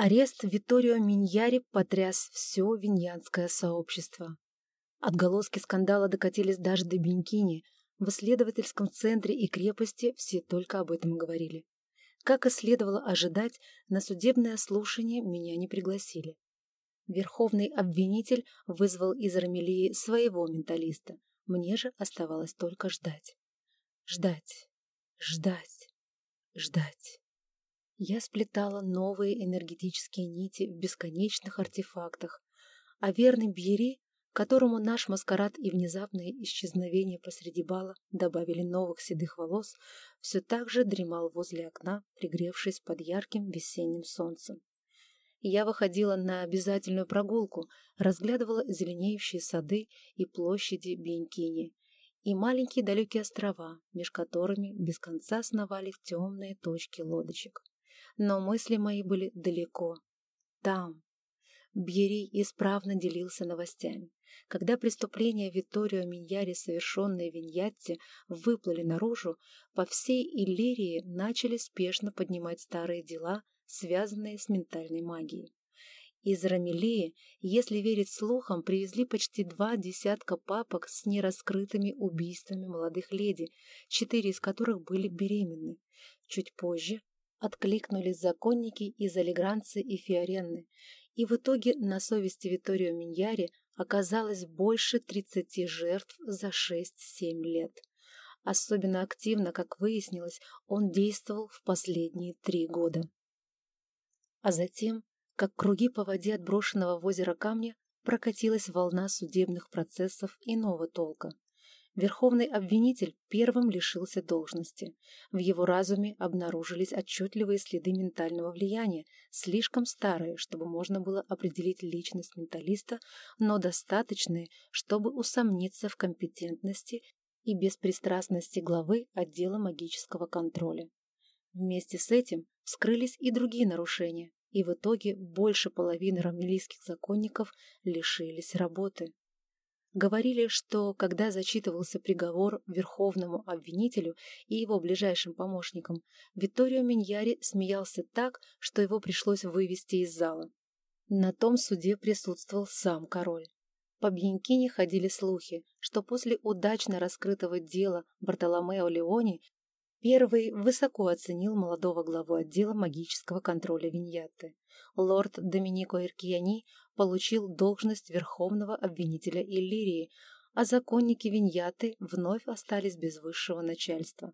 Арест Виторио Миньяри потряс все виньянское сообщество. Отголоски скандала докатились даже до Бенькини. В исследовательском центре и крепости все только об этом и говорили. Как и следовало ожидать, на судебное слушание меня не пригласили. Верховный обвинитель вызвал из Рамелии своего менталиста. Мне же оставалось только ждать. Ждать, ждать, ждать. Я сплетала новые энергетические нити в бесконечных артефактах, а верный Бьери которому наш маскарад и внезапное исчезновение посреди бала добавили новых седых волос, все так же дремал возле окна, пригревшись под ярким весенним солнцем. Я выходила на обязательную прогулку, разглядывала зеленеющие сады и площади Бенькини и маленькие далекие острова, меж которыми без конца сновали темные точки лодочек. Но мысли мои были далеко. Там. Бьери исправно делился новостями. Когда преступления Витторио Миньяри, совершенные в Виньятте, выплыли наружу, по всей Иллирии начали спешно поднимать старые дела, связанные с ментальной магией. Из Рамелии, если верить слухам, привезли почти два десятка папок с нераскрытыми убийствами молодых леди, четыре из которых были беременны. Чуть позже откликнулись законники из Алигранцы и Фиоренны, и в итоге на совести Витторио Миньяри оказалось больше 30 жертв за 6-7 лет. Особенно активно, как выяснилось, он действовал в последние три года. А затем, как круги по воде отброшенного в озеро камня, прокатилась волна судебных процессов иного толка. Верховный обвинитель первым лишился должности. В его разуме обнаружились отчетливые следы ментального влияния, слишком старые, чтобы можно было определить личность менталиста, но достаточные, чтобы усомниться в компетентности и беспристрастности главы отдела магического контроля. Вместе с этим вскрылись и другие нарушения, и в итоге больше половины рамелийских законников лишились работы. Говорили, что когда зачитывался приговор верховному обвинителю и его ближайшим помощникам, Витторио Миньяри смеялся так, что его пришлось вывести из зала. На том суде присутствовал сам король. По Бьянкине ходили слухи, что после удачно раскрытого дела Бартоломео Леони Первый высоко оценил молодого главу отдела магического контроля Виньятты. Лорд Доминико Иркияни получил должность верховного обвинителя Иллирии, а законники Виньяты вновь остались без высшего начальства.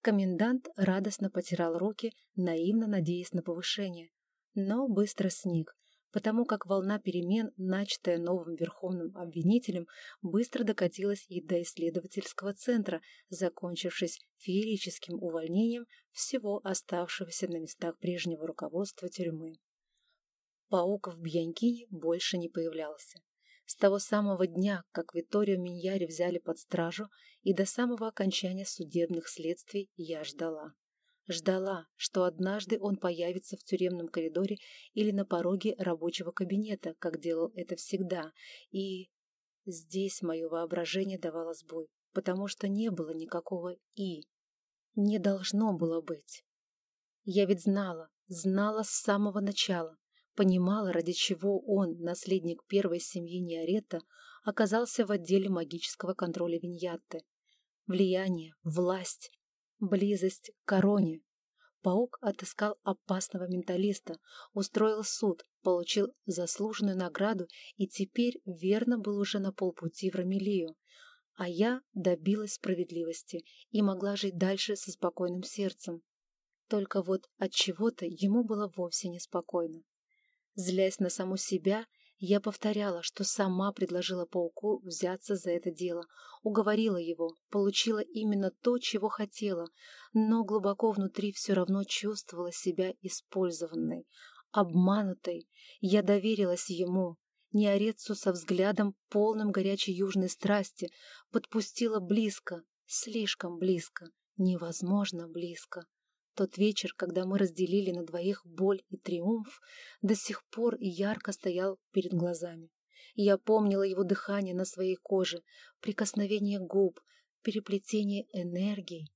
Комендант радостно потирал руки, наивно надеясь на повышение, но быстро сник, потому как волна перемен, начатая новым верховным обвинителем, быстро докатилась и до исследовательского центра, закончившись феерическим увольнением всего оставшегося на местах прежнего руководства тюрьмы. Паук в Бьянкине больше не появлялся. С того самого дня, как Виторию Миньяри взяли под стражу, и до самого окончания судебных следствий я ждала. Ждала, что однажды он появится в тюремном коридоре или на пороге рабочего кабинета, как делал это всегда, и... Здесь мое воображение давало сбой, потому что не было никакого «и». Не должно было быть. Я ведь знала, знала с самого начала, понимала, ради чего он, наследник первой семьи Неорета, оказался в отделе магического контроля Виньятты. Влияние, власть, Близость к короне. Паук отыскал опасного менталиста, устроил суд, получил заслуженную награду и теперь верно был уже на полпути в Рамелию. А я добилась справедливости и могла жить дальше со спокойным сердцем. Только вот от чего-то ему было вовсе неспокойно. Злясь на саму себя, я повторяла, что сама предложила пауку взяться за это дело, уговорила его, получила именно то, чего хотела, но глубоко внутри все равно чувствовала себя использованной, обманутой. Я доверилась ему, Неорецу со взглядом, полным горячей южной страсти, подпустила близко, слишком близко, невозможно близко. Тот вечер, когда мы разделили на двоих боль и триумф, до сих пор ярко стоял перед глазами. Я помнила его дыхание на своей коже, прикосновение губ, переплетение энергий.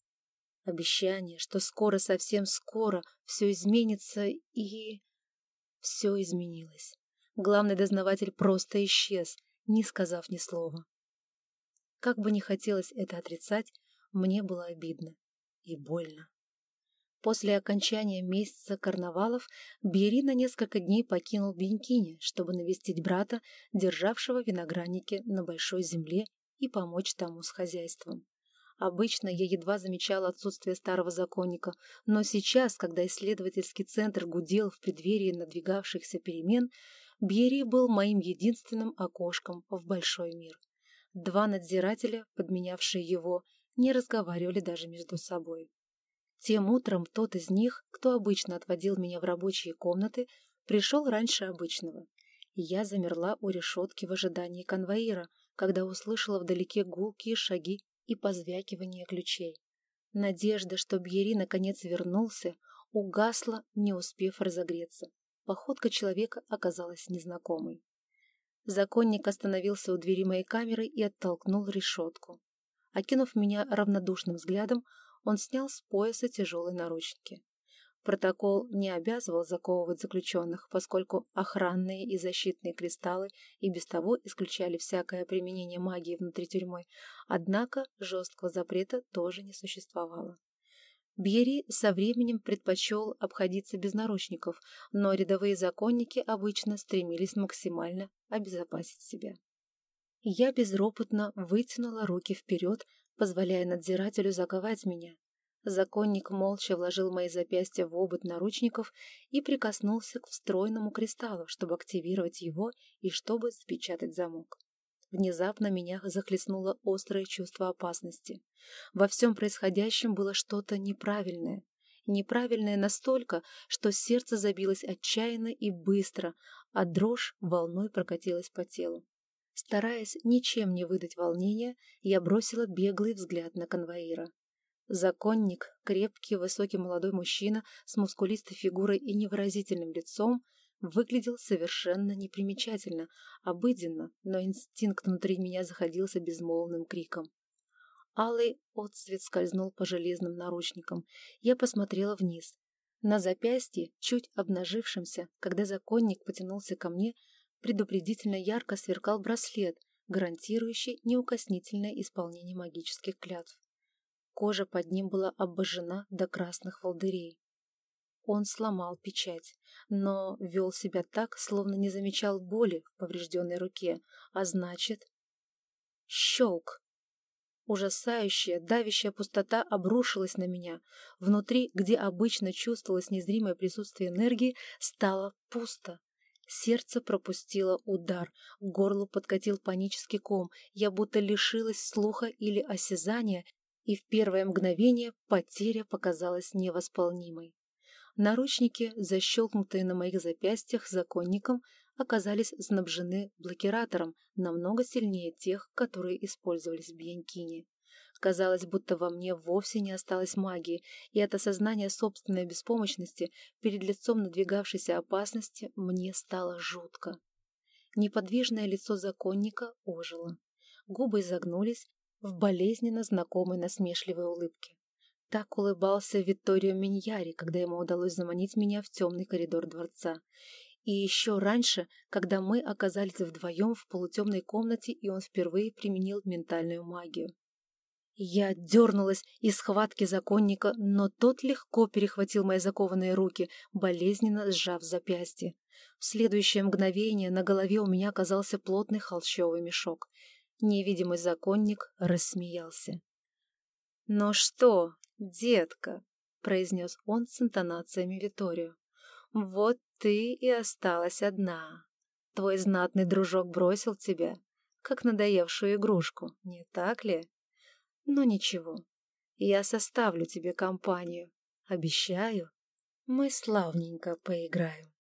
Обещание, что скоро, совсем скоро, все изменится и... Все изменилось. Главный дознаватель просто исчез, не сказав ни слова. Как бы не хотелось это отрицать, мне было обидно и больно. После окончания месяца карнавалов Бери на несколько дней покинул Бенькини, чтобы навестить брата, державшего виноградники на большой земле, и помочь тому с хозяйством. Обычно я едва замечала отсутствие старого законника, но сейчас, когда исследовательский центр гудел в преддверии надвигавшихся перемен, Бьери был моим единственным окошком в большой мир. Два надзирателя, подменявшие его, не разговаривали даже между собой. Тем утром тот из них, кто обычно отводил меня в рабочие комнаты, пришел раньше обычного. я замерла у решетки в ожидании конвоира, когда услышала вдалеке гулкие шаги и позвякивание ключей. Надежда, что Бьери наконец вернулся, угасла, не успев разогреться. Походка человека оказалась незнакомой. Законник остановился у двери моей камеры и оттолкнул решетку. Окинув меня равнодушным взглядом, он снял с пояса тяжелые наручники. Протокол не обязывал заковывать заключенных, поскольку охранные и защитные кристаллы и без того исключали всякое применение магии внутри тюрьмы, однако жесткого запрета тоже не существовало. Бьери со временем предпочел обходиться без наручников, но рядовые законники обычно стремились максимально обезопасить себя. Я безропотно вытянула руки вперед, позволяя надзирателю заковать меня. Законник молча вложил мои запястья в обод наручников и прикоснулся к встроенному кристаллу, чтобы активировать его и чтобы запечатать замок. Внезапно меня захлестнуло острое чувство опасности. Во всем происходящем было что-то неправильное. Неправильное настолько, что сердце забилось отчаянно и быстро, а дрожь волной прокатилась по телу. Стараясь ничем не выдать волнения, я бросила беглый взгляд на конвоира. Законник, крепкий, высокий молодой мужчина с мускулистой фигурой и невыразительным лицом, выглядел совершенно непримечательно, обыденно, но инстинкт внутри меня заходился безмолвным криком. Алый отцвет скользнул по железным наручникам. Я посмотрела вниз. На запястье, чуть обнажившемся, когда законник потянулся ко мне, предупредительно ярко сверкал браслет, гарантирующий неукоснительное исполнение магических клятв. Кожа под ним была обожжена до красных волдырей. Он сломал печать, но вел себя так, словно не замечал боли в поврежденной руке, а значит... Щелк! Ужасающая, давящая пустота обрушилась на меня. Внутри, где обычно чувствовалось незримое присутствие энергии, стало пусто. Сердце пропустило удар, к горлу подкатил панический ком, я будто лишилась слуха или осязания, и в первое мгновение потеря показалась невосполнимой. Наручники, защелкнутые на моих запястьях законником, оказались снабжены блокиратором намного сильнее тех, которые использовались в Бьянкине. Казалось, будто во мне вовсе не осталось магии, и от осознания собственной беспомощности перед лицом надвигавшейся опасности мне стало жутко. Неподвижное лицо законника ожило. Губы изогнулись в болезненно знакомой насмешливой улыбке. Так улыбался Витторио Миньяри, когда ему удалось заманить меня в темный коридор дворца. И еще раньше, когда мы оказались вдвоем в полутемной комнате, и он впервые применил ментальную магию. Я дернулась из схватки законника, но тот легко перехватил мои закованные руки, болезненно сжав запястье. В следующее мгновение на голове у меня оказался плотный холщовый мешок. Невидимый законник рассмеялся. «Ну что, детка?» — произнес он с интонациями Виторио. «Вот ты и осталась одна. Твой знатный дружок бросил тебя, как надоевшую игрушку, не так ли?» Но ничего, я составлю тебе компанию. Обещаю, мы славненько поиграем.